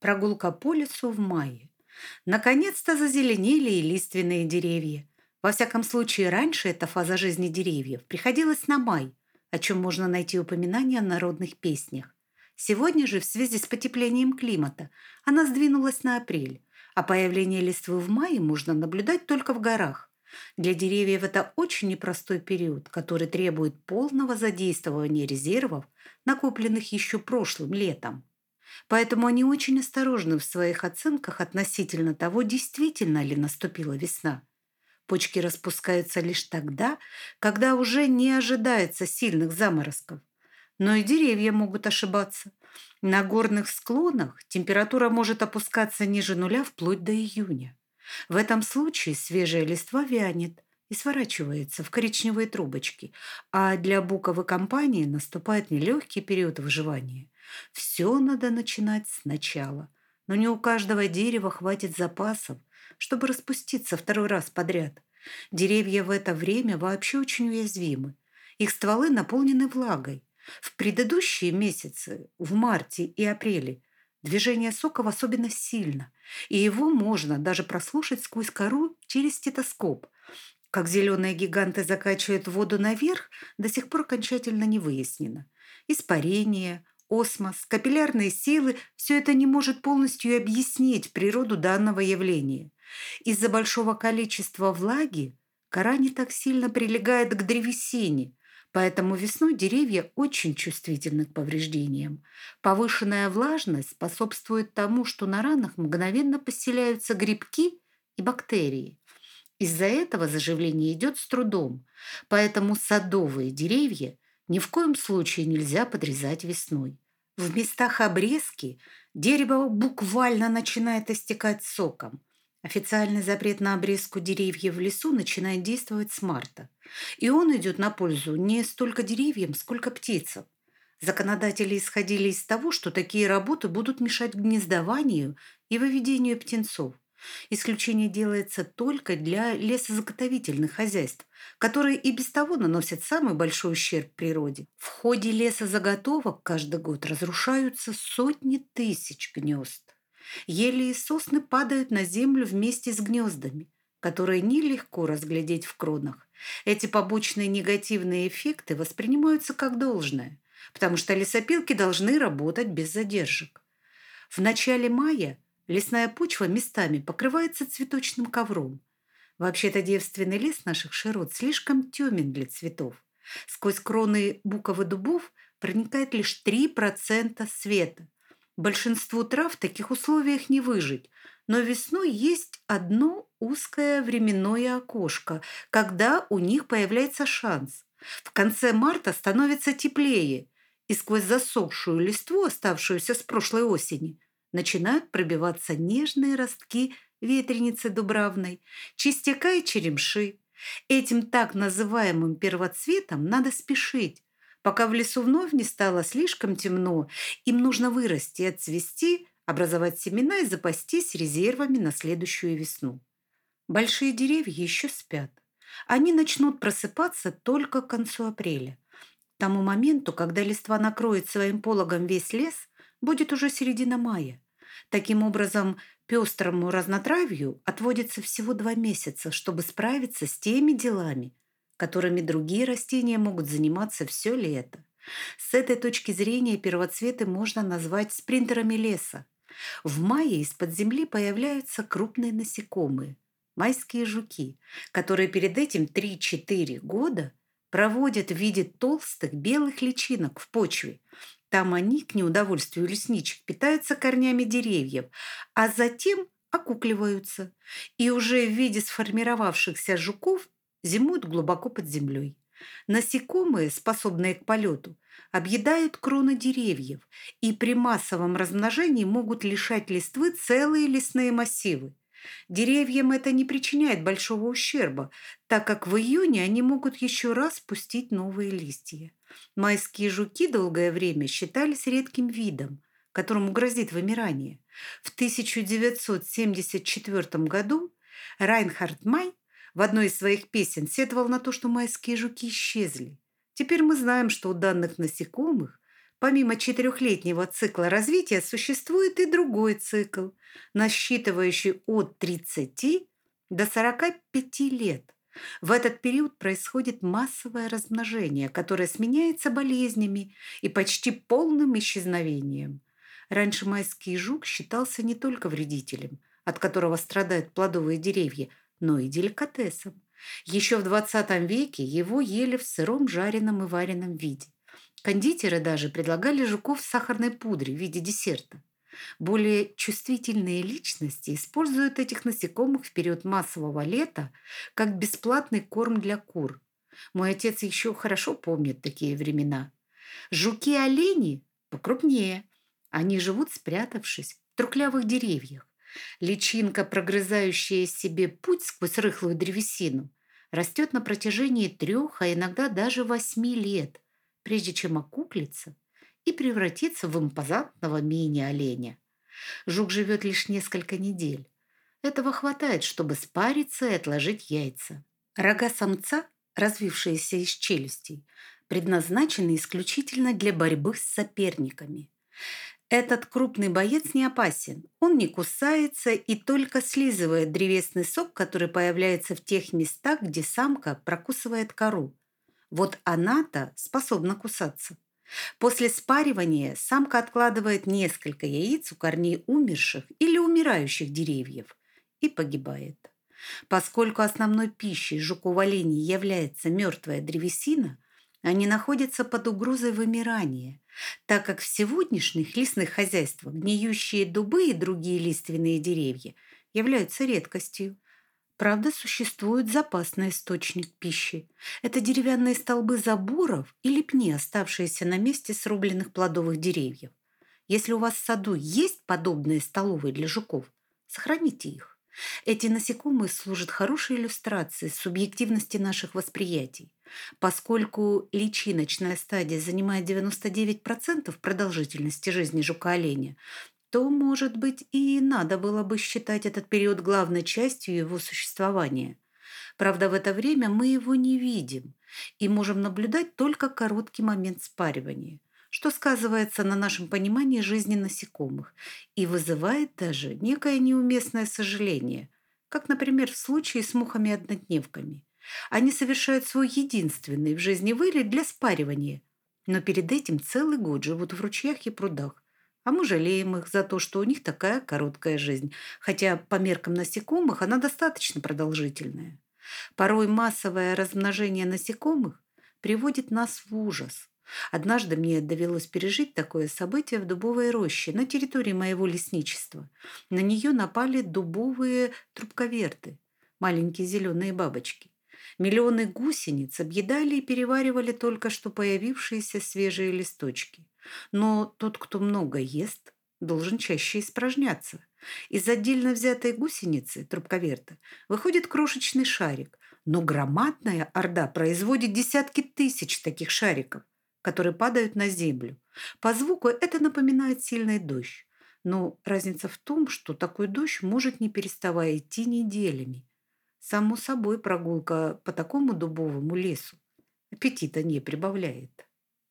Прогулка по лесу в мае. Наконец-то зазеленели и лиственные деревья. Во всяком случае, раньше эта фаза жизни деревьев приходилась на май, о чем можно найти упоминания в народных песнях. Сегодня же, в связи с потеплением климата, она сдвинулась на апрель, а появление листвы в мае можно наблюдать только в горах. Для деревьев это очень непростой период, который требует полного задействования резервов, накопленных еще прошлым летом. Поэтому они очень осторожны в своих оценках относительно того, действительно ли наступила весна. Почки распускаются лишь тогда, когда уже не ожидается сильных заморозков. Но и деревья могут ошибаться. На горных склонах температура может опускаться ниже нуля вплоть до июня. В этом случае свежая листва вянет и сворачивается в коричневые трубочки, а для буковой компании наступает нелегкий период выживания. Все надо начинать сначала. Но не у каждого дерева хватит запасов, чтобы распуститься второй раз подряд. Деревья в это время вообще очень уязвимы. Их стволы наполнены влагой. В предыдущие месяцы, в марте и апреле, движение соков особенно сильно, и его можно даже прослушать сквозь кору через стетоскоп. Как зеленые гиганты закачивают воду наверх, до сих пор окончательно не выяснено. Испарение, осмос, капиллярные силы – все это не может полностью объяснить природу данного явления. Из-за большого количества влаги кора не так сильно прилегает к древесине, поэтому весной деревья очень чувствительны к повреждениям. Повышенная влажность способствует тому, что на ранах мгновенно поселяются грибки и бактерии. Из-за этого заживление идет с трудом, поэтому садовые деревья ни в коем случае нельзя подрезать весной. В местах обрезки дерево буквально начинает истекать соком. Официальный запрет на обрезку деревьев в лесу начинает действовать с марта. И он идет на пользу не столько деревьям, сколько птицам. Законодатели исходили из того, что такие работы будут мешать гнездованию и выведению птенцов. Исключение делается только для лесозаготовительных хозяйств, которые и без того наносят самый большой ущерб природе. В ходе лесозаготовок каждый год разрушаются сотни тысяч гнезд. Ели и сосны падают на землю вместе с гнездами, которые нелегко разглядеть в кронах. Эти побочные негативные эффекты воспринимаются как должное, потому что лесопилки должны работать без задержек. В начале мая – Лесная почва местами покрывается цветочным ковром. Вообще-то девственный лес наших широт слишком темен для цветов. Сквозь кроны буков и дубов проникает лишь 3% света. Большинству трав в таких условиях не выжить, но весной есть одно узкое временное окошко, когда у них появляется шанс. В конце марта становится теплее, и сквозь засохшую листву, оставшуюся с прошлой осени, начинают пробиваться нежные ростки ветреницы дубравной, чистяка и черемши. Этим так называемым первоцветом надо спешить, пока в лесу вновь не стало слишком темно. Им нужно вырасти, отцвести, образовать семена и запастись резервами на следующую весну. Большие деревья еще спят. Они начнут просыпаться только к концу апреля. К тому моменту, когда листва накроет своим пологом весь лес, будет уже середина мая. Таким образом, пестрому разнотравью отводится всего два месяца, чтобы справиться с теми делами, которыми другие растения могут заниматься все лето. С этой точки зрения первоцветы можно назвать спринтерами леса. В мае из-под земли появляются крупные насекомые – майские жуки, которые перед этим 3-4 года проводят в виде толстых белых личинок в почве, там они, к неудовольствию лесничек, питаются корнями деревьев, а затем окукливаются и уже в виде сформировавшихся жуков зимуют глубоко под землей. Насекомые, способные к полету, объедают кроны деревьев и при массовом размножении могут лишать листвы целые лесные массивы. Деревьям это не причиняет большого ущерба, так как в июне они могут еще раз пустить новые листья. Майские жуки долгое время считались редким видом, которому грозит вымирание. В 1974 году Райнхард Май в одной из своих песен сетовал на то, что майские жуки исчезли. Теперь мы знаем, что у данных насекомых Помимо четырехлетнего цикла развития существует и другой цикл, насчитывающий от 30 до 45 лет. В этот период происходит массовое размножение, которое сменяется болезнями и почти полным исчезновением. Раньше майский жук считался не только вредителем, от которого страдают плодовые деревья, но и деликатесом. Еще в 20 веке его ели в сыром, жареном и вареном виде. Кондитеры даже предлагали жуков в сахарной пудре в виде десерта. Более чувствительные личности используют этих насекомых в период массового лета как бесплатный корм для кур. Мой отец еще хорошо помнит такие времена. Жуки-олени покрупнее. Они живут спрятавшись в трухлявых деревьях. Личинка, прогрызающая себе путь сквозь рыхлую древесину, растет на протяжении трех, а иногда даже восьми лет, прежде чем окуклится и превратиться в импозантного мини-оленя. Жук живет лишь несколько недель. Этого хватает, чтобы спариться и отложить яйца. Рога самца, развившиеся из челюстей, предназначены исключительно для борьбы с соперниками. Этот крупный боец не опасен. Он не кусается и только слизывает древесный сок, который появляется в тех местах, где самка прокусывает кору. Вот она-то способна кусаться. После спаривания самка откладывает несколько яиц у корней умерших или умирающих деревьев и погибает. Поскольку основной пищей жуков-оленей является мертвая древесина, они находятся под угрозой вымирания, так как в сегодняшних лесных хозяйствах гниющие дубы и другие лиственные деревья являются редкостью. Правда, существует запасный источник пищи. Это деревянные столбы заборов или пни, оставшиеся на месте срубленных плодовых деревьев. Если у вас в саду есть подобные столовые для жуков, сохраните их. Эти насекомые служат хорошей иллюстрацией субъективности наших восприятий. Поскольку личиночная стадия занимает 99% продолжительности жизни жука-оленя, то, может быть, и надо было бы считать этот период главной частью его существования. Правда, в это время мы его не видим и можем наблюдать только короткий момент спаривания, что сказывается на нашем понимании жизни насекомых и вызывает даже некое неуместное сожаление, как, например, в случае с мухами-однодневками. Они совершают свой единственный в жизни вылет для спаривания, но перед этим целый год живут в ручьях и прудах, а мы жалеем их за то, что у них такая короткая жизнь, хотя по меркам насекомых она достаточно продолжительная. Порой массовое размножение насекомых приводит нас в ужас. Однажды мне довелось пережить такое событие в дубовой роще на территории моего лесничества. На нее напали дубовые трубковерты, маленькие зеленые бабочки. Миллионы гусениц объедали и переваривали только что появившиеся свежие листочки. Но тот, кто много ест, должен чаще испражняться. Из отдельно взятой гусеницы, трубковерта, выходит крошечный шарик, но громадная орда производит десятки тысяч таких шариков, которые падают на землю. По звуку это напоминает сильный дождь. Но разница в том, что такой дождь может не переставая идти неделями. Само собой, прогулка по такому дубовому лесу аппетита не прибавляет.